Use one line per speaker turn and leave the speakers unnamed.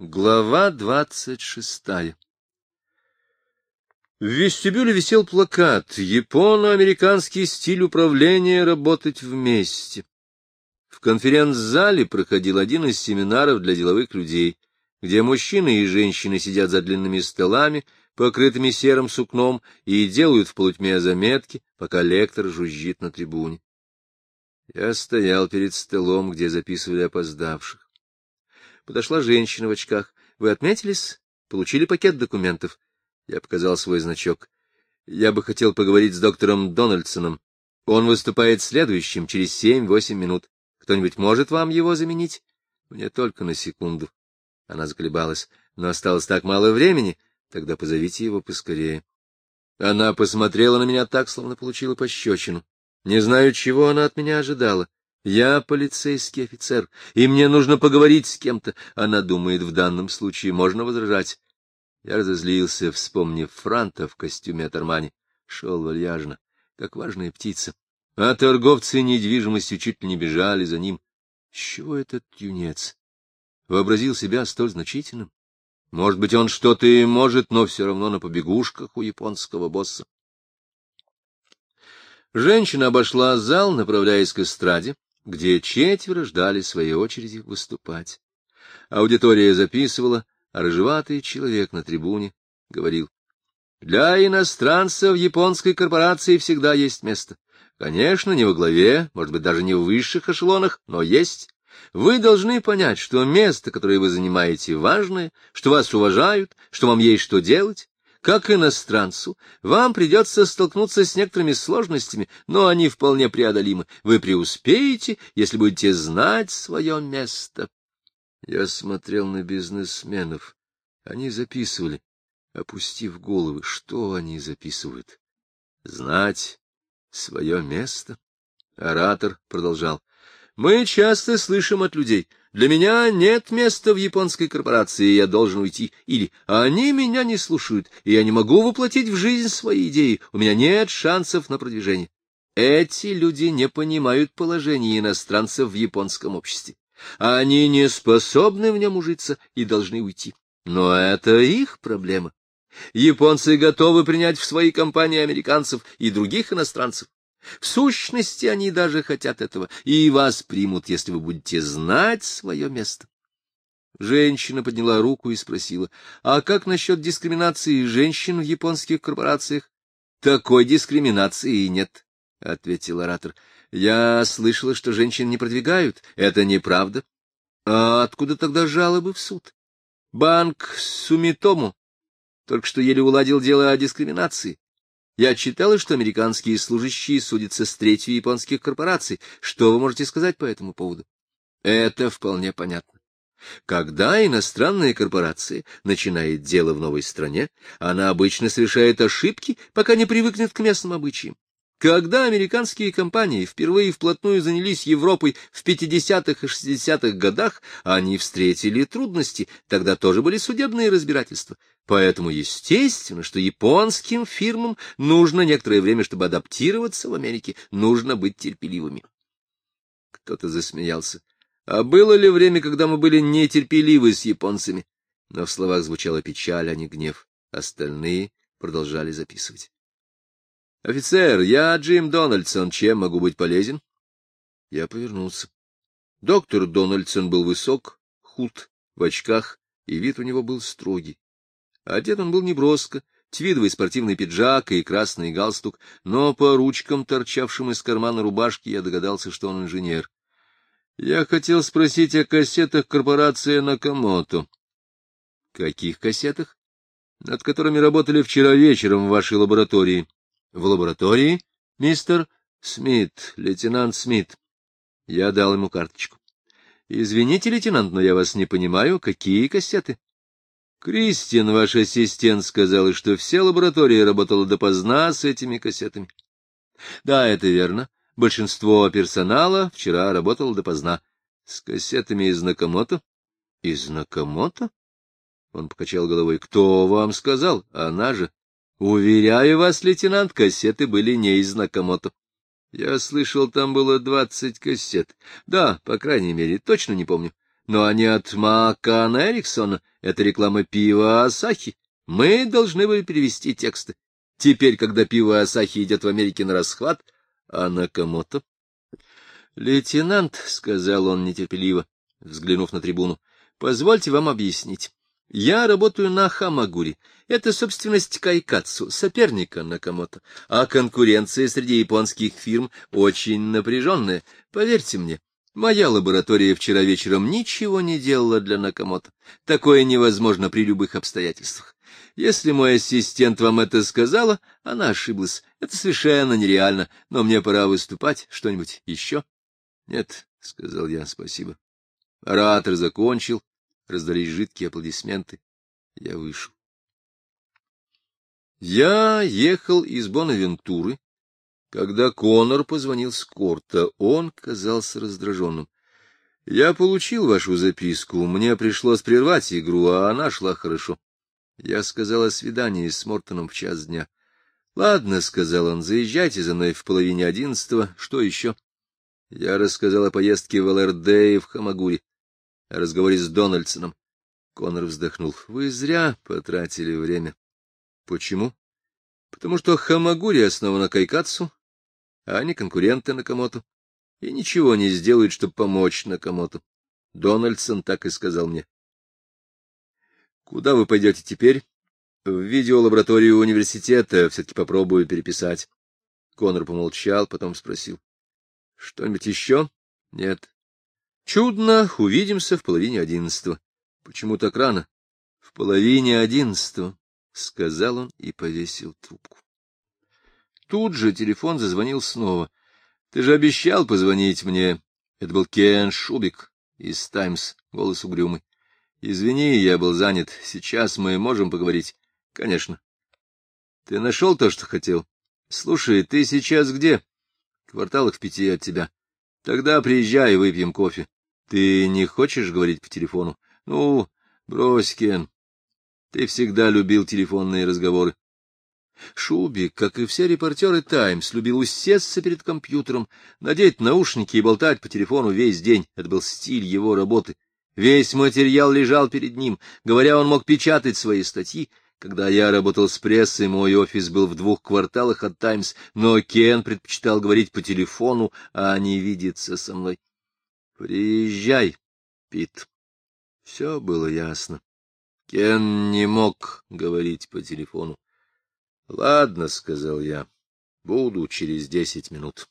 Глава двадцать шестая В вестибюле висел плакат «Японо-американский стиль управления. Работать вместе». В конференц-зале проходил один из семинаров для деловых людей, где мужчины и женщины сидят за длинными столами, покрытыми серым сукном, и делают в полутьме заметки, пока лектор жужжит на трибуне. Я стоял перед столом, где записывали опоздавших. Подошла женщина в очках. Вы отметились? Получили пакет документов? Я показал свой значок. Я бы хотел поговорить с доктором Дональдсоном. Он выступает следующим, через семь-восемь минут. Кто-нибудь может вам его заменить? Мне только на секунду. Она заколебалась. Но осталось так мало времени. Тогда позовите его поскорее. Она посмотрела на меня так, словно получила пощечину. Не знаю, чего она от меня ожидала. Я полицейский офицер, и мне нужно поговорить с кем-то. Она думает, в данном случае можно возражать. Я разозлился, вспомнив Франта в костюме от Армани. Шел вальяжно, как важная птица. А торговцы недвижимостью чуть ли не бежали за ним. Чего этот юнец? Вообразил себя столь значительным? Может быть, он что-то и может, но все равно на побегушках у японского босса. Женщина обошла зал, направляясь к эстраде где четверо ждали своей очереди выступать. Аудитория записывала, а рыжеватый человек на трибуне говорил. Для иностранцев японской корпорации всегда есть место. Конечно, не во главе, может быть, даже не в высших эшелонах, но есть. Вы должны понять, что место, которое вы занимаете, важное, что вас уважают, что вам есть что делать, как иностранцу, вам придется столкнуться с некоторыми сложностями, но они вполне преодолимы. Вы преуспеете, если будете знать свое место. Я смотрел на бизнесменов. Они записывали, опустив головы. Что они записывают? Знать свое место? Оратор продолжал. Мы часто слышим от людей, для меня нет места в японской корпорации, я должен уйти. Или они меня не слушают, и я не могу воплотить в жизнь свои идеи, у меня нет шансов на продвижение. Эти люди не понимают положения иностранцев в японском обществе. Они не способны в нем ужиться и должны уйти. Но это их проблема. Японцы готовы принять в свои компании американцев и других иностранцев. В сущности, они даже хотят этого, и вас примут, если вы будете знать свое место. Женщина подняла руку и спросила, а как насчет дискриминации женщин в японских корпорациях? Такой дискриминации нет, — ответил оратор. Я слышала, что женщин не продвигают. Это неправда. А откуда тогда жалобы в суд? Банк Сумитому только что еле уладил дело о дискриминации. Я читала, что американские служащие судятся с третью японских корпораций. Что вы можете сказать по этому поводу? Это вполне понятно. Когда иностранная корпорация начинает дело в новой стране, она обычно совершает ошибки, пока не привыкнет к местным обычаям. Когда американские компании впервые вплотную занялись Европой в 50-х и 60-х годах, они встретили трудности, тогда тоже были судебные разбирательства. Поэтому естественно, что японским фирмам нужно некоторое время, чтобы адаптироваться в Америке, нужно быть терпеливыми. Кто-то засмеялся. А было ли время, когда мы были нетерпеливы с японцами? Но в словах звучала печаль, а не гнев. Остальные продолжали записывать. — Офицер, я Джим Дональдсон, чем могу быть полезен? Я повернулся. Доктор Дональдсон был высок, худ, в очках, и вид у него был строгий. Одет он был неброско, твидовый спортивный пиджак и красный галстук, но по ручкам, торчавшим из кармана рубашки, я догадался, что он инженер. Я хотел спросить о кассетах корпорации Накамото. — Каких кассетах? — Над которыми работали вчера вечером в вашей лаборатории. В лаборатории, мистер Смит, лейтенант Смит. Я дал ему карточку. Извините, лейтенант, но я вас не понимаю, какие кассеты? Кристин, ваш ассистент, сказал, что вся лаборатория работала допоздна с этими кассетами. Да, это верно. Большинство персонала вчера работало допоздна. С кассетами из Накамото? Из Накамото? Он покачал головой. Кто вам сказал? Она же. Уверяю вас, лейтенант, кассеты были не из Накамото. Я слышал, там было двадцать кассет. Да, по крайней мере, точно не помню. но они от Макана Эриксона. Это реклама пива Асахи. Мы должны были перевести тексты. Теперь, когда пиво Асахи идет в Америке на расхват, а на кому-то... Лейтенант, — сказал он нетерпеливо, взглянув на трибуну, — позвольте вам объяснить. Я работаю на Хамагури. Это собственность Кайкацу, соперника Накамото. А конкуренция среди японских фирм очень напряженная. Поверьте мне, моя лаборатория вчера вечером ничего не делала для Накамото. Такое невозможно при любых обстоятельствах. Если мой ассистент вам это сказала, она ошиблась. Это совершенно нереально, но мне пора выступать. Что-нибудь еще? — Нет, — сказал я, — спасибо. Оратор закончил, раздались жидкие аплодисменты. Я вышел. Я ехал из Бонавентуры, когда Конор позвонил с корта. Он казался раздраженным. Я получил вашу записку, мне пришлось прервать игру, а она шла хорошо. Я сказал о свидании с Мортоном в час дня. — Ладно, — сказал он, — заезжайте за мной в половине одиннадцатого. Что еще? Я рассказал о поездке в ЛРД и в Хамагуре, о разговоре с Дональдсоном. Конор вздохнул. — Вы зря потратили время. — Почему? — Потому что Хамагури основана Кайкацу, а они конкуренты Накамото, и ничего не сделают, чтобы помочь Накамото. Дональдсон так и сказал мне. — Куда вы пойдете теперь? — В видеолабораторию университета. Все-таки попробую переписать. Конор помолчал, потом спросил. — Что-нибудь еще? — Нет. — Чудно. Увидимся в половине одиннадцатого. — Почему так рано? — В половине одиннадцатого, — сказал он и повесил трубку. Тут же телефон зазвонил снова. — Ты же обещал позвонить мне. Это был Кен Шубик из «Таймс», голос угрюмый. — Извини, я был занят. Сейчас мы можем поговорить? — Конечно. — Ты нашел то, что хотел? — Слушай, ты сейчас где? — Кварталах в пяти от тебя. — Тогда приезжай, выпьем кофе. Ты не хочешь говорить по телефону? — Ну, брось, Кен. Ты всегда любил телефонные разговоры. Шуби, как и все репортеры «Таймс», любил усесться перед компьютером, надеть наушники и болтать по телефону весь день. Это был стиль его работы. Весь материал лежал перед ним. Говоря, он мог печатать свои статьи. Когда я работал с прессой, мой офис был в двух кварталах от «Таймс», но Кен предпочитал говорить по телефону, а не видеться со мной. «Приезжай, Пит». Все было ясно. Кен не мог говорить по телефону. — Ладно, — сказал я, — буду через десять минут.